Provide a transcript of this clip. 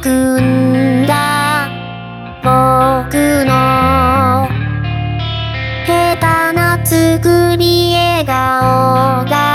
くんだ僕の下手な作り笑顔が